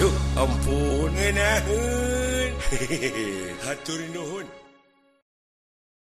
Aduh ampun ngeunaheun. Hatur nuhun.